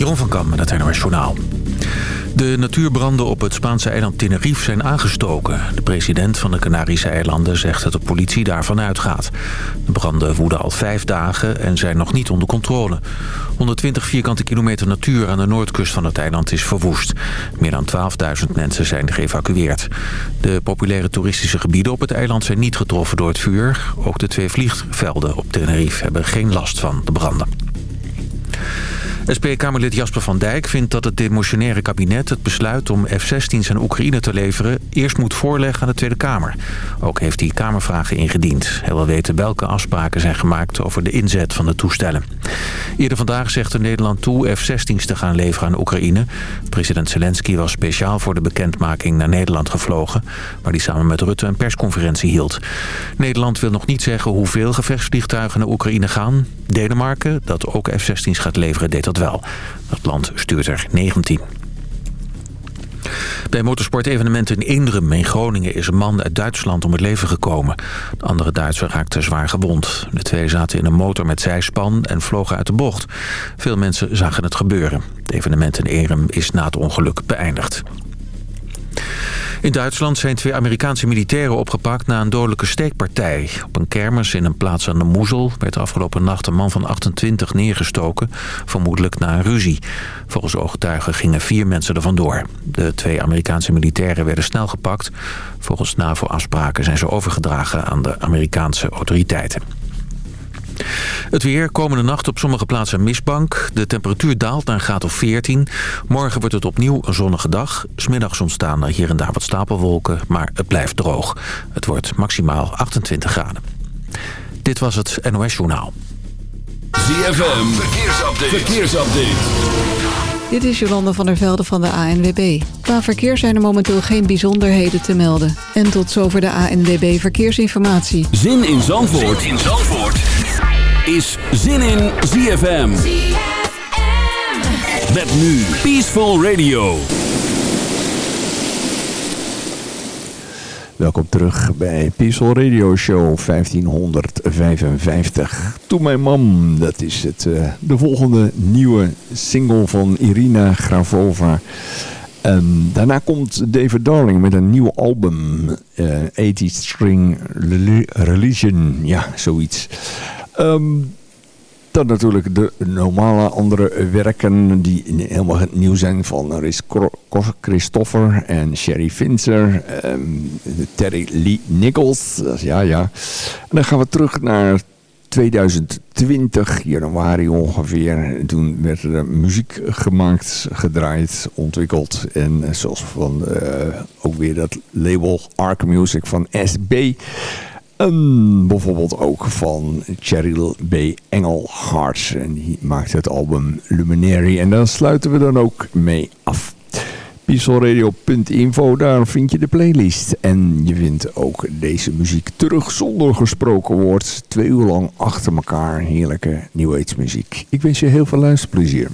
Jeroen van Kam met het NOS. De natuurbranden op het Spaanse eiland Tenerife zijn aangestoken. De president van de Canarische eilanden zegt dat de politie daarvan uitgaat. De branden woeden al vijf dagen en zijn nog niet onder controle. 120 vierkante kilometer natuur aan de noordkust van het eiland is verwoest. Meer dan 12.000 mensen zijn geëvacueerd. De populaire toeristische gebieden op het eiland zijn niet getroffen door het vuur. Ook de twee vliegvelden op Tenerife hebben geen last van de branden. SP-Kamerlid Jasper van Dijk vindt dat het demotionaire kabinet het besluit om F-16's aan Oekraïne te leveren eerst moet voorleggen aan de Tweede Kamer. Ook heeft hij Kamervragen ingediend. Hij wil weten welke afspraken zijn gemaakt over de inzet van de toestellen. Eerder vandaag zegt Nederland toe F-16's te gaan leveren aan Oekraïne. President Zelensky was speciaal voor de bekendmaking naar Nederland gevlogen, waar hij samen met Rutte een persconferentie hield. Nederland wil nog niet zeggen hoeveel gevechtsvliegtuigen naar Oekraïne gaan. Denemarken, dat ook F-16's gaat leveren, deed dat wel. Dat land stuurt er 19. Bij motorsportevenementen in Eendrum in Groningen is een man uit Duitsland om het leven gekomen. De andere Duitser raakte zwaar gewond. De twee zaten in een motor met zijspan en vlogen uit de bocht. Veel mensen zagen het gebeuren. Het evenement in Eendrum is na het ongeluk beëindigd. In Duitsland zijn twee Amerikaanse militairen opgepakt na een dodelijke steekpartij. Op een kermis in een plaats aan de Moezel werd afgelopen nacht een man van 28 neergestoken, vermoedelijk na een ruzie. Volgens ooggetuigen gingen vier mensen er vandoor. De twee Amerikaanse militairen werden snel gepakt. Volgens NAVO-afspraken zijn ze overgedragen aan de Amerikaanse autoriteiten. Het weer, komende nacht op sommige plaatsen mistbank. De temperatuur daalt naar een graad of 14. Morgen wordt het opnieuw een zonnige dag. Smiddags ontstaan er hier en daar wat stapelwolken, maar het blijft droog. Het wordt maximaal 28 graden. Dit was het NOS Journaal. ZFM, verkeersupdate. verkeersupdate. Dit is Jolanda van der Velde van de ANWB. Qua verkeer zijn er momenteel geen bijzonderheden te melden. En tot zover de ANWB Verkeersinformatie. Zin in Zandvoort, zin in Zandvoort is zin in ZFM. Met nu Peaceful Radio. Welkom terug bij Peaceful Radio Show 1555. To My Mom, dat is het, uh, de volgende nieuwe single van Irina Gravova. Um, daarna komt David Darling met een nieuw album, uh, 80 String Religion, ja, zoiets. Um, dan natuurlijk de normale andere werken die helemaal nieuw zijn van Riz Christopher en Sherry Finzer, um, Terry Lee Nichols, ja ja. En dan gaan we terug naar 2020, januari ongeveer. Toen werd er muziek gemaakt, gedraaid, ontwikkeld. En zoals van uh, ook weer dat label Arc Music van SB. Um, bijvoorbeeld ook van Cheryl B. Engelhart. En die maakt het album Luminary. En daar sluiten we dan ook mee af. Pieselradio.info, daar vind je de playlist. En je vindt ook deze muziek terug zonder gesproken woord. Twee uur lang achter elkaar heerlijke New Age muziek. Ik wens je heel veel luisterplezier.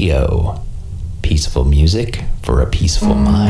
Radio. Peaceful music for a peaceful mind.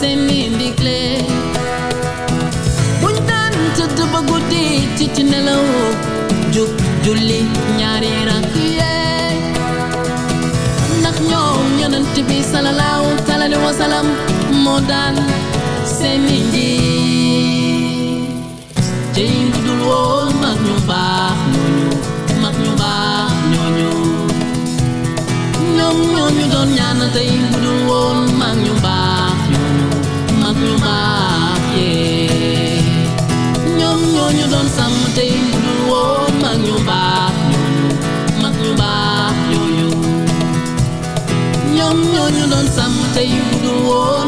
send me declare buñ daan tëdd ba guddi ci ci nelaw jub julli ñaari rakk yee ndax ñoom yonent bi salallahu talali wa salam moo daan seeni ngi jëy budul woon mag ñu baax ñooñu mag on someday oh mang nyumba mang nyumba yo yo. Nyom nyom on oh